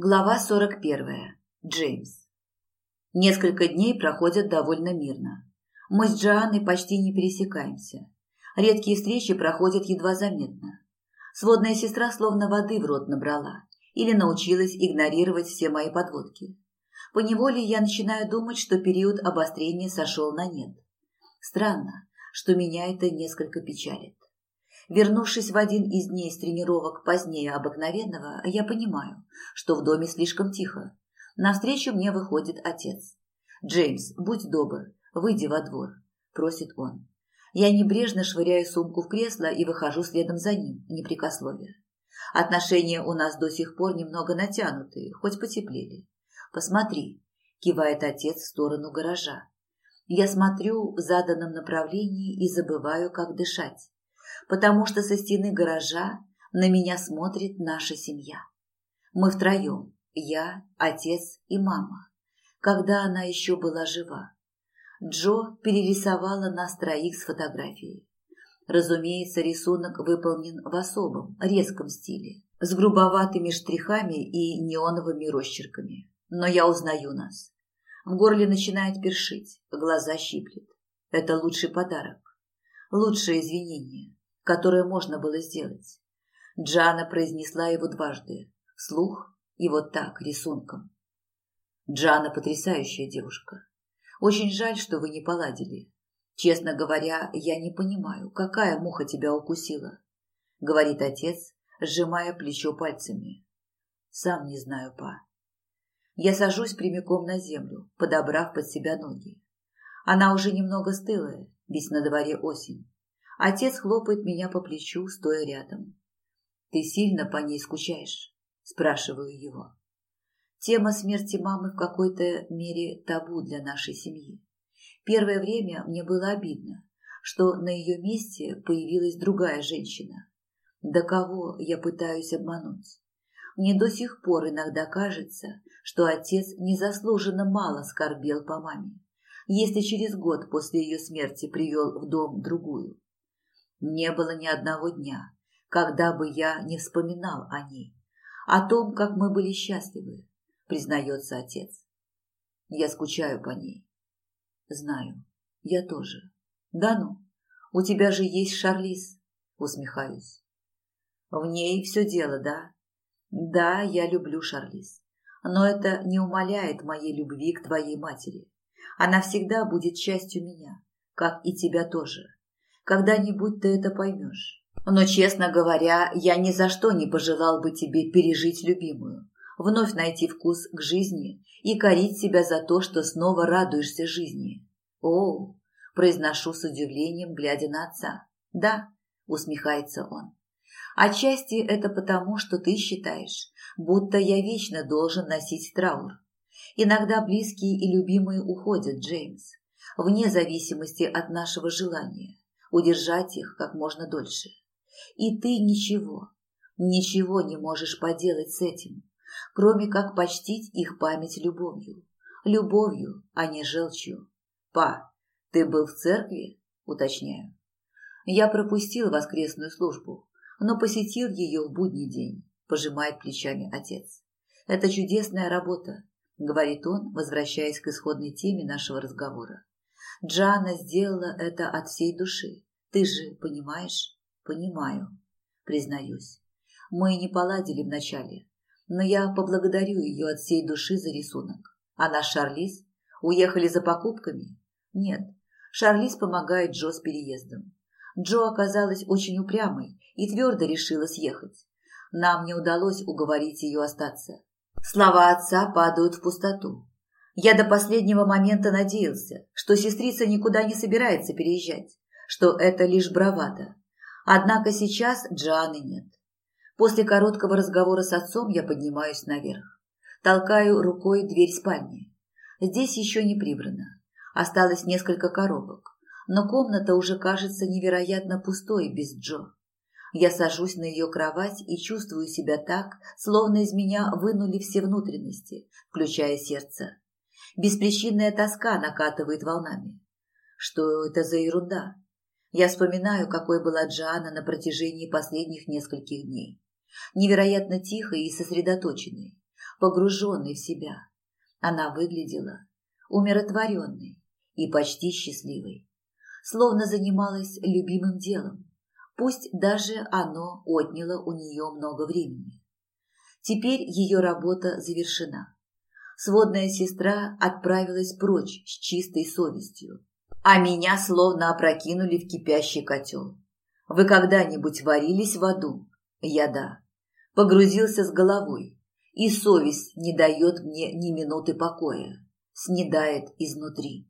Глава 41. Джеймс. Несколько дней проходят довольно мирно. Мы с Джоанной почти не пересекаемся. Редкие встречи проходят едва заметно. Сводная сестра словно воды в рот набрала или научилась игнорировать все мои подводки. Поневоле я начинаю думать, что период обострения сошел на нет. Странно, что меня это несколько печалит. Вернувшись в один из дней с тренировок позднее обыкновенного, я понимаю, что в доме слишком тихо. Навстречу мне выходит отец. «Джеймс, будь добр, выйди во двор», – просит он. Я небрежно швыряю сумку в кресло и выхожу следом за ним, непрекословие. Отношения у нас до сих пор немного натянутые, хоть потеплели. «Посмотри», – кивает отец в сторону гаража. Я смотрю в заданном направлении и забываю, как дышать потому что со стены гаража на меня смотрит наша семья. Мы втроем, я, отец и мама, когда она еще была жива. Джо перерисовала нас троих с фотографией. Разумеется, рисунок выполнен в особом, резком стиле, с грубоватыми штрихами и неоновыми росчерками. Но я узнаю нас. В горле начинает першить, глаза щиплет. Это лучший подарок, лучшее извинение которое можно было сделать. Джана произнесла его дважды, вслух и вот так, рисунком. Джана потрясающая девушка. Очень жаль, что вы не поладили. Честно говоря, я не понимаю, какая муха тебя укусила, говорит отец, сжимая плечо пальцами. Сам не знаю, па. Я сажусь прямиком на землю, подобрав под себя ноги. Она уже немного стылая, ведь на дворе осень. Отец хлопает меня по плечу, стоя рядом. «Ты сильно по ней скучаешь?» – спрашиваю его. Тема смерти мамы в какой-то мере табу для нашей семьи. Первое время мне было обидно, что на ее месте появилась другая женщина. До кого я пытаюсь обмануть? Мне до сих пор иногда кажется, что отец незаслуженно мало скорбел по маме, если через год после ее смерти привел в дом другую. Не было ни одного дня, когда бы я не вспоминал о ней, о том, как мы были счастливы, признается отец. Я скучаю по ней. Знаю, я тоже. Да ну, у тебя же есть Шарлиз, усмехаюсь. В ней все дело, да? Да, я люблю Шарлиз, но это не умаляет моей любви к твоей матери. Она всегда будет частью меня, как и тебя тоже. Когда-нибудь ты это поймешь. Но, честно говоря, я ни за что не пожелал бы тебе пережить любимую, вновь найти вкус к жизни и корить себя за то, что снова радуешься жизни. О, произношу с удивлением, глядя на отца. Да, усмехается он. Отчасти это потому, что ты считаешь, будто я вечно должен носить траур. Иногда близкие и любимые уходят, Джеймс, вне зависимости от нашего желания удержать их как можно дольше. И ты ничего, ничего не можешь поделать с этим, кроме как почтить их память любовью. Любовью, а не желчью. Па, ты был в церкви? Уточняю. Я пропустил воскресную службу, но посетил ее в будний день, пожимает плечами отец. Это чудесная работа, говорит он, возвращаясь к исходной теме нашего разговора. Джана сделала это от всей души. Ты же понимаешь? Понимаю, признаюсь. Мы не поладили вначале, но я поблагодарю ее от всей души за рисунок. А Она с Шарлиз? Уехали за покупками? Нет, Шарлиз помогает Джо с переездом. Джо оказалась очень упрямой и твердо решила съехать. Нам не удалось уговорить ее остаться. Слова отца падают в пустоту. Я до последнего момента надеялся, что сестрица никуда не собирается переезжать, что это лишь бравада. Однако сейчас Джаны нет. После короткого разговора с отцом я поднимаюсь наверх. Толкаю рукой дверь спальни. Здесь еще не прибрано. Осталось несколько коробок. Но комната уже кажется невероятно пустой без Джо. Я сажусь на ее кровать и чувствую себя так, словно из меня вынули все внутренности, включая сердце. Беспричинная тоска накатывает волнами. Что это за ерунда? Я вспоминаю, какой была Джана на протяжении последних нескольких дней. Невероятно тихой и сосредоточенной, погруженной в себя. Она выглядела умиротворенной и почти счастливой. Словно занималась любимым делом, пусть даже оно отняло у нее много времени. Теперь ее работа завершена сводная сестра отправилась прочь с чистой совестью, а меня словно опрокинули в кипящий котел. Вы когда-нибудь варились в аду? Я да. Погрузился с головой, и совесть не дает мне ни минуты покоя, снедает изнутри.